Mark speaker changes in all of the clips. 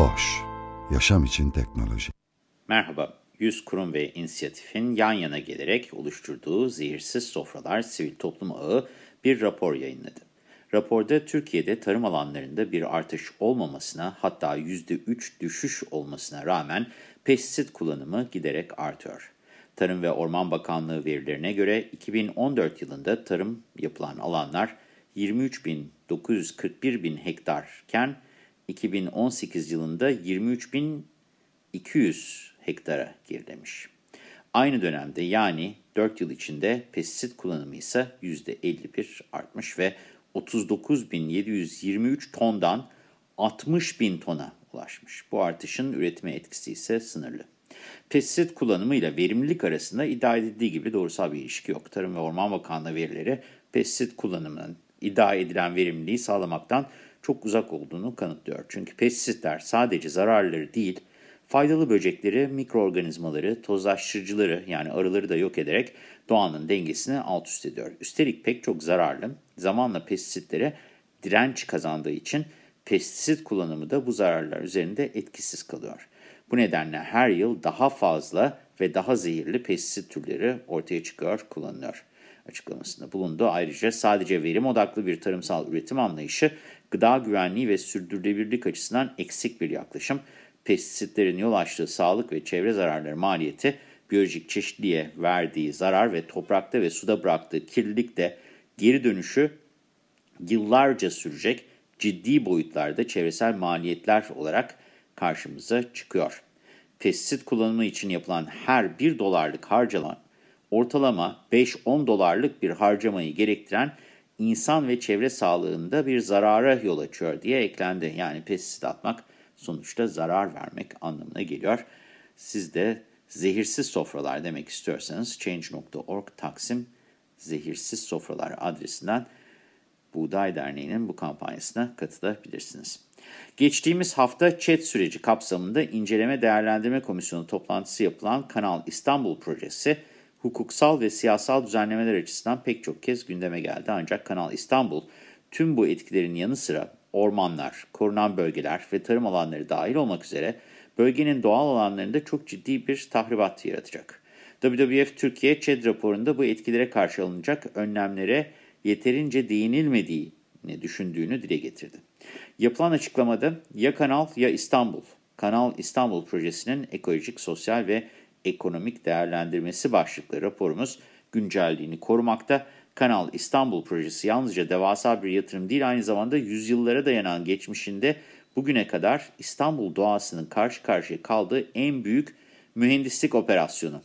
Speaker 1: Boş, yaşam için teknoloji.
Speaker 2: Merhaba, 100 kurum ve inisiyatifin yan yana gelerek oluşturduğu Zehirsiz Sofralar Sivil Toplum Ağı bir rapor yayınladı. Raporda Türkiye'de tarım alanlarında bir artış olmamasına hatta %3 düşüş olmasına rağmen pestisit kullanımı giderek artıyor. Tarım ve Orman Bakanlığı verilerine göre 2014 yılında tarım yapılan alanlar 23.941 bin hektarken 2018 yılında 23.200 hektara gerilemiş. Aynı dönemde yani 4 yıl içinde pestisit kullanımı ise %51 artmış ve 39.723 tondan 60.000 tona ulaşmış. Bu artışın üretime etkisi ise sınırlı. Pestisit kullanımı ile verimlilik arasında iddia edildiği gibi doğrusal bir ilişki yok. Tarım ve Orman Bakanlığı verileri pestisit kullanımının iddia edilen verimliliği sağlamaktan çok uzak olduğunu kanıtlıyor. Çünkü pestisitler sadece zararları değil, faydalı böcekleri, mikroorganizmaları, tozlaştırıcıları yani arıları da yok ederek doğanın dengesini alt üst ediyor. Üstelik pek çok zararlı, zamanla pestisitlere direnç kazandığı için pestisit kullanımı da bu zararlar üzerinde etkisiz kalıyor. Bu nedenle her yıl daha fazla ve daha zehirli pestisit türleri ortaya çıkıyor, kullanılıyor açıklamasında bulundu. Ayrıca sadece verim odaklı bir tarımsal üretim anlayışı, gıda güvenliği ve sürdürülebilirlik açısından eksik bir yaklaşım. Pestisitlerin yol açtığı sağlık ve çevre zararları maliyeti, biyolojik çeşitliliğe verdiği zarar ve toprakta ve suda bıraktığı kirlilik de geri dönüşü yıllarca sürecek ciddi boyutlarda çevresel maliyetler olarak karşımıza çıkıyor. Pestisit kullanımı için yapılan her 1 dolarlık harcama ortalama 5-10 dolarlık bir harcamayı gerektiren insan ve çevre sağlığında bir zarara yol açıyor diye eklendi. Yani pestisit atmak sonuçta zarar vermek anlamına geliyor. Siz de zehirsiz sofralar demek istiyorsanız change.org taksim zehirsiz sofralar adresinden Buğday Derneği'nin bu kampanyasına katılabilirsiniz. Geçtiğimiz hafta ÇED süreci kapsamında inceleme değerlendirme komisyonu toplantısı yapılan Kanal İstanbul projesi, hukuksal ve siyasal düzenlemeler açısından pek çok kez gündeme geldi. Ancak Kanal İstanbul tüm bu etkilerin yanı sıra ormanlar, korunan bölgeler ve tarım alanları dahil olmak üzere bölgenin doğal alanlarında çok ciddi bir tahribat yaratacak. WWF Türkiye ÇED raporunda bu etkilere karşı alınacak önlemlere yeterince değinilmediğini düşündüğünü dile getirdi. Yapılan açıklamada ya Kanal ya İstanbul, Kanal İstanbul projesinin ekolojik, sosyal ve ekonomik değerlendirmesi başlıklı raporumuz güncelliğini korumakta. Kanal İstanbul projesi yalnızca devasa bir yatırım değil, aynı zamanda yüzyıllara dayanan geçmişinde bugüne kadar İstanbul doğasının karşı karşıya kaldığı en büyük mühendislik operasyonu.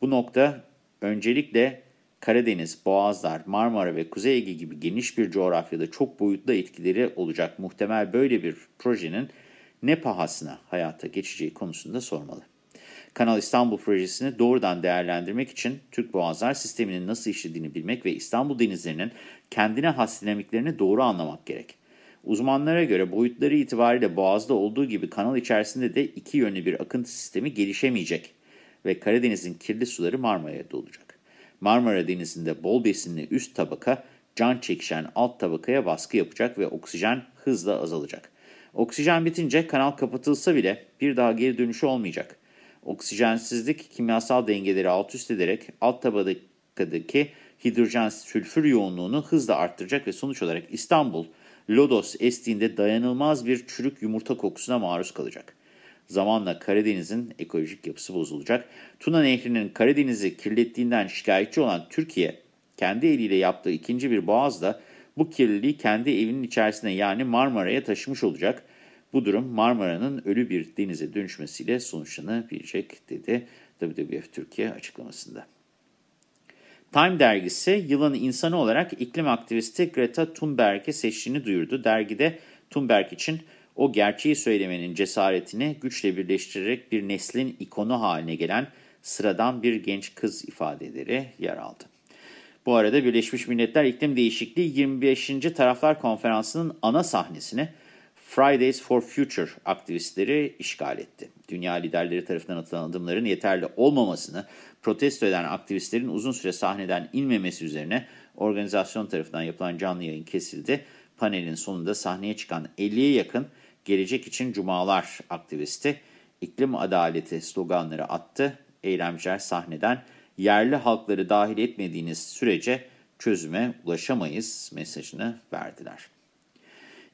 Speaker 2: Bu nokta öncelikle Karadeniz, Boğazlar, Marmara ve Kuzey Ege gibi geniş bir coğrafyada çok boyutlu etkileri olacak muhtemel böyle bir projenin ne pahasına hayata geçeceği konusunda sormalı. Kanal İstanbul projesini doğrudan değerlendirmek için Türk Boğazlar sisteminin nasıl işlediğini bilmek ve İstanbul denizlerinin kendine has dinamiklerini doğru anlamak gerek. Uzmanlara göre boyutları itibariyle Boğaz'da olduğu gibi kanal içerisinde de iki yönlü bir akıntı sistemi gelişemeyecek ve Karadeniz'in kirli suları Marmara'ya dolacak. Marmara Denizi'nde bol besinli üst tabaka can çekişen alt tabakaya baskı yapacak ve oksijen hızla azalacak. Oksijen bitince kanal kapatılsa bile bir daha geri dönüşü olmayacak. Oksijensizlik kimyasal dengeleri alt üst ederek alt tabakadaki hidrojen sülfür yoğunluğunu hızla arttıracak ve sonuç olarak İstanbul, lodos estiğinde dayanılmaz bir çürük yumurta kokusuna maruz kalacak. Zamanla Karadeniz'in ekolojik yapısı bozulacak. Tuna Nehri'nin Karadeniz'i kirlettiğinden şikayetçi olan Türkiye, kendi eliyle yaptığı ikinci bir boğazla bu kirliliği kendi evinin içerisine yani Marmara'ya taşımış olacak. Bu durum Marmara'nın ölü bir denize dönüşmesiyle sonuçlanabilecek dedi WWF Türkiye açıklamasında. Time dergisi yılın insanı olarak iklim aktivisti Greta Thunberg'i seçtiğini duyurdu. Dergide Thunberg için o gerçeği söylemenin cesaretini güçle birleştirerek bir neslin ikonu haline gelen sıradan bir genç kız ifadeleri yer aldı. Bu arada Birleşmiş Milletler İklim Değişikliği 25. Taraflar Konferansı'nın ana sahnesini Fridays for Future aktivistleri işgal etti. Dünya liderleri tarafından atılan adımların yeterli olmamasını protesto eden aktivistlerin uzun süre sahneden inmemesi üzerine organizasyon tarafından yapılan canlı yayın kesildi. Panelin sonunda sahneye çıkan 50'ye yakın Gelecek için Cumalar aktivisti iklim adaleti sloganları attı. Eylemciler sahneden yerli halkları dahil etmediğiniz sürece çözüme ulaşamayız mesajını verdiler.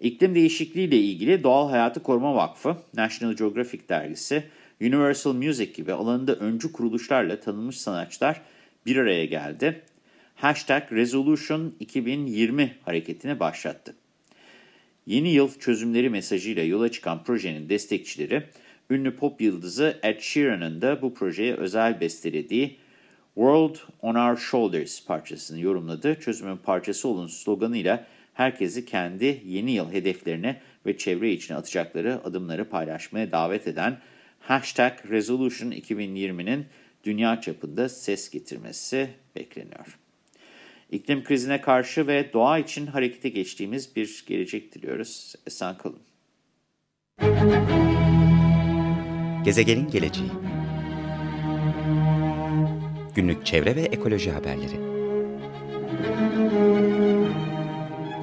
Speaker 2: İklim değişikliği ile ilgili Doğal Hayatı Koruma Vakfı, National Geographic dergisi, Universal Music gibi alanında öncü kuruluşlarla tanınmış sanatçılar bir araya geldi. Hashtag Resolution 2020 hareketini başlattı. Yeni yıl çözümleri mesajıyla yola çıkan projenin destekçileri, ünlü pop yıldızı Ed Sheeran'ın da bu projeye özel bestelediği World on Our Shoulders parçasını yorumladı. Çözümün parçası olun sloganıyla herkesi kendi yeni yıl hedeflerine ve çevre için atacakları adımları paylaşmaya davet eden Hashtag Resolution 2020'nin dünya çapında ses getirmesi bekleniyor. İklim krizine karşı ve doğa için harekete geçtiğimiz bir gelecek diliyoruz. Esen kalın.
Speaker 3: Gezegenin geleceği Günlük çevre ve ekoloji haberleri